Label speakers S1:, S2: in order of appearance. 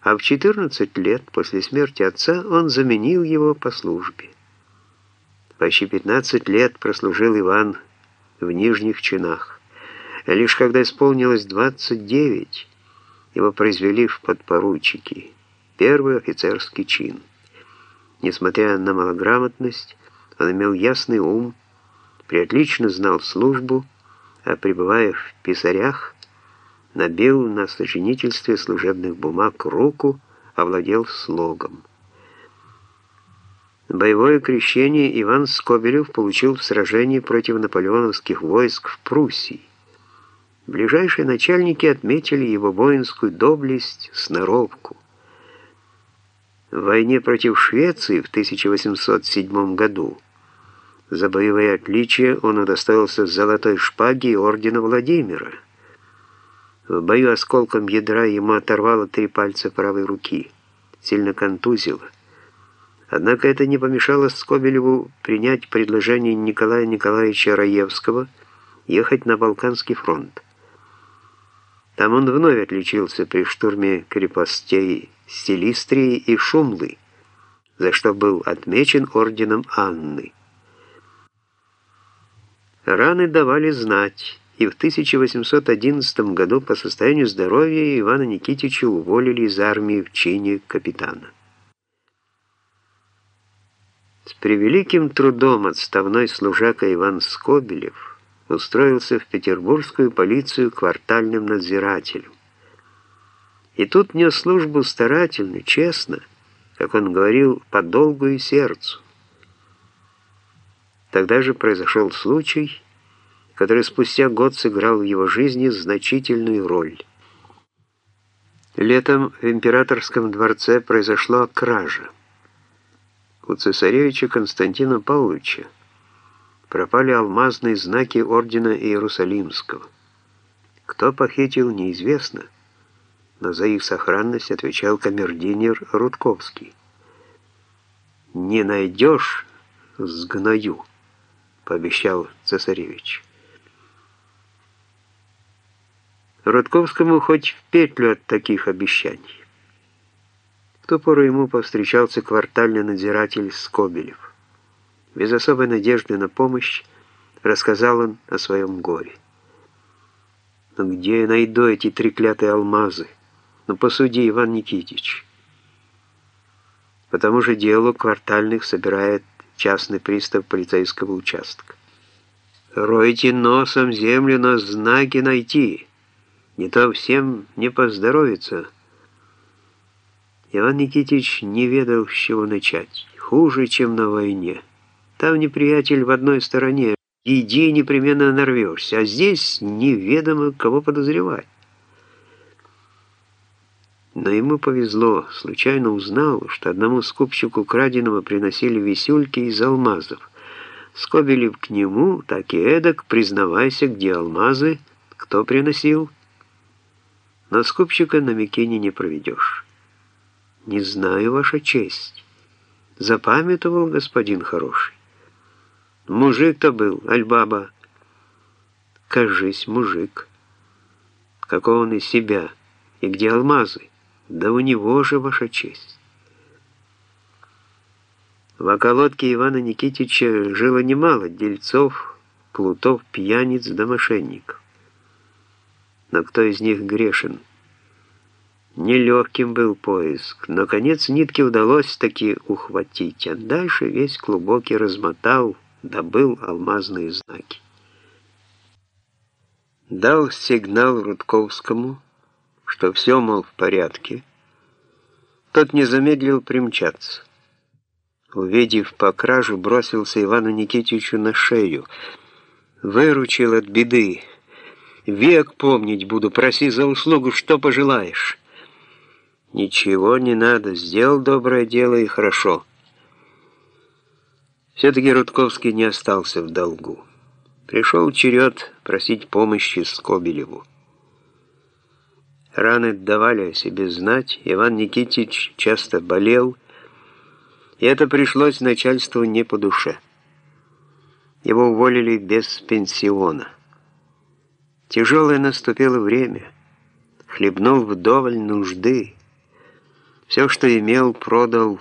S1: а в 14 лет после смерти отца он заменил его по службе. Почти 15 лет прослужил Иван в нижних чинах. Лишь когда исполнилось 29, его произвели в подпоручики, первый офицерский чин. Несмотря на малограмотность, он имел ясный ум, приотлично знал службу, а пребывая в писарях, набил на сочинительстве служебных бумаг руку, овладел слогом. Боевое крещение Иван Скобелев получил в сражении против наполеоновских войск в Пруссии. Ближайшие начальники отметили его воинскую доблесть, сноровку. В войне против Швеции в 1807 году за боевые отличия он удостоился золотой шпаги и ордена Владимира. В бою осколком ядра ему оторвало три пальца правой руки, сильно контузило. Однако это не помешало Скобелеву принять предложение Николая Николаевича Раевского ехать на Балканский фронт. Там он вновь отличился при штурме крепостей Стилистрии и Шумлы, за что был отмечен орденом Анны. Раны давали знать, и в 1811 году по состоянию здоровья Ивана Никитича уволили из армии в чине капитана. С превеликим трудом отставной служака Иван Скобелев устроился в петербургскую полицию квартальным надзирателем. И тут нес службу старательно, честно, как он говорил, по долгу и сердцу. Тогда же произошел случай, который спустя год сыграл в его жизни значительную роль. Летом в императорском дворце произошла кража. У цесаревича Константина Павловича пропали алмазные знаки ордена Иерусалимского. Кто похитил, неизвестно, но за их сохранность отвечал камердинер Рудковский. «Не найдешь, сгною», — пообещал цесаревич. Рудковскому хоть в петлю от таких обещаний ту пору ему повстречался квартальный надзиратель Скобелев. Без особой надежды на помощь рассказал он о своем горе. «Но где я найду эти треклятые алмазы? Ну, посуди, Иван Никитич». По тому же делу квартальных собирает частный пристав полицейского участка. «Ройте носом землю, но знаки найти. Не то всем не поздоровится». Иван Никитич не ведал, с чего начать. Хуже, чем на войне. Там неприятель в одной стороне. Иди, непременно нарвешься. А здесь неведомо, кого подозревать. Но ему повезло. Случайно узнал, что одному скупщику краденого приносили висюльки из алмазов. Скобелев к нему, так и эдак, признавайся, где алмазы, кто приносил. Но скупщика на Микине не проведешь. «Не знаю, Ваша честь. Запамятовал господин хороший. Мужик-то был, альбаба. Кажись, мужик. Какого он из себя? И где алмазы? Да у него же, Ваша честь». В околотке Ивана Никитича жило немало дельцов, плутов, пьяниц да мошенников. Но кто из них грешен? Нелегким был поиск, но конец нитки удалось таки ухватить, а дальше весь клубок и размотал, добыл алмазные знаки. Дал сигнал Рудковскому, что все, мол, в порядке. Тот не замедлил примчаться. Увидев по кражу, бросился Ивану Никитичу на шею. Выручил от беды. Век помнить буду, проси за услугу, что пожелаешь. Ничего не надо, сделал доброе дело и хорошо. Все-таки Рудковский не остался в долгу. Пришел черед просить помощи Скобелеву. Раны давали о себе знать, Иван Никитич часто болел, и это пришлось начальству не по душе. Его уволили без пенсиона. Тяжелое наступило время. Хлебнул вдоволь нужды, Все, что имел, продал